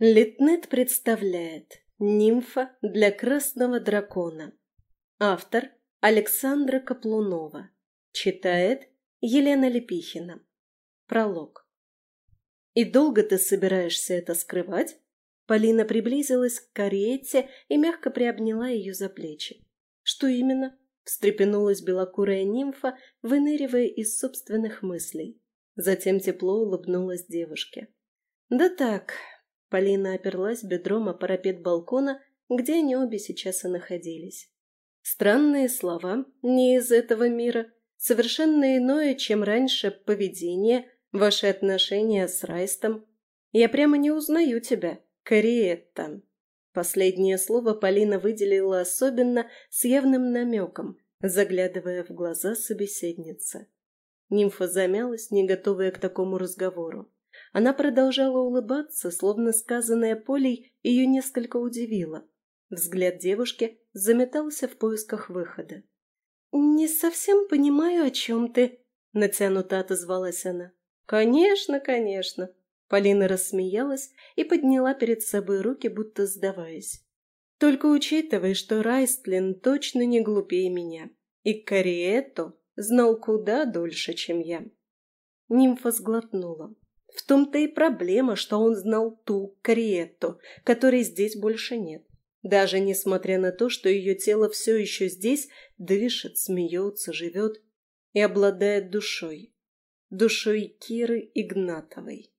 Литнет представляет «Нимфа для красного дракона». Автор Александра Каплунова. Читает Елена Лепихина. Пролог. «И долго ты собираешься это скрывать?» Полина приблизилась к карете и мягко приобняла ее за плечи. «Что именно?» – встрепенулась белокурая нимфа, выныривая из собственных мыслей. Затем тепло улыбнулась девушке. «Да так, Полина оперлась бедром о парапет балкона, где они обе сейчас и находились. Странные слова, не из этого мира, совершенно иное, чем раньше поведение, ваши отношения с Райстом. Я прямо не узнаю тебя, Кариетта. Последнее слово Полина выделила особенно с явным намеком, заглядывая в глаза собеседницы. Нимфа замялась, не готовая к такому разговору. Она продолжала улыбаться, словно сказанное Полей ее несколько удивило. Взгляд девушки заметался в поисках выхода. «Не совсем понимаю, о чем ты», — натянуто отозвалась она. «Конечно, конечно», — Полина рассмеялась и подняла перед собой руки, будто сдаваясь. «Только учитывай, что Райстлин точно не глупее меня, и Кариетто знал куда дольше, чем я». Нимфа сглотнула. В том-то и проблема, что он знал ту Кариетту, которой здесь больше нет. Даже несмотря на то, что ее тело все еще здесь, дышит, смеется, живет и обладает душой. Душой Киры Игнатовой.